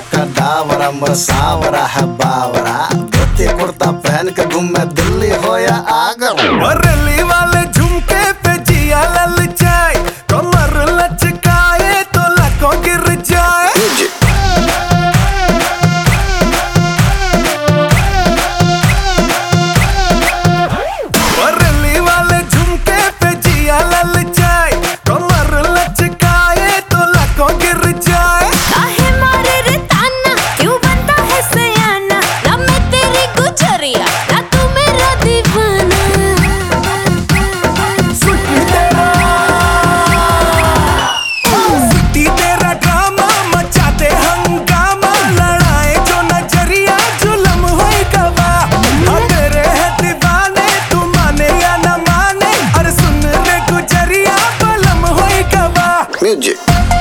का डावरा मोर सावरा है बावरा। धोती कुर्ता पहन के घूमे दिल्ली हो या आगरा। magic.